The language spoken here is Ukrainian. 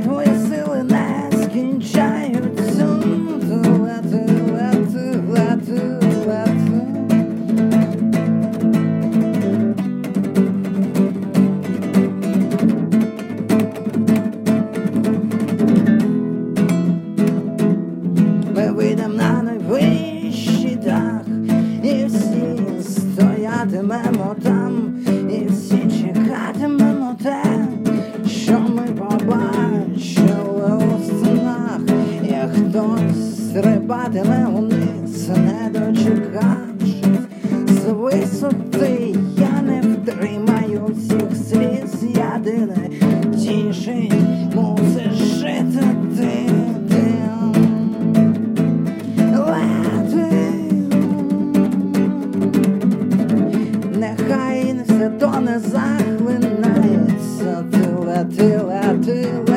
sideways. хтось стрибатиме вниз, не дочекавшись з висоти, я не втримаю всіх сліз, я дине тішень мусиш жити ти. Нехай все то не захлинається, ти лети, лети.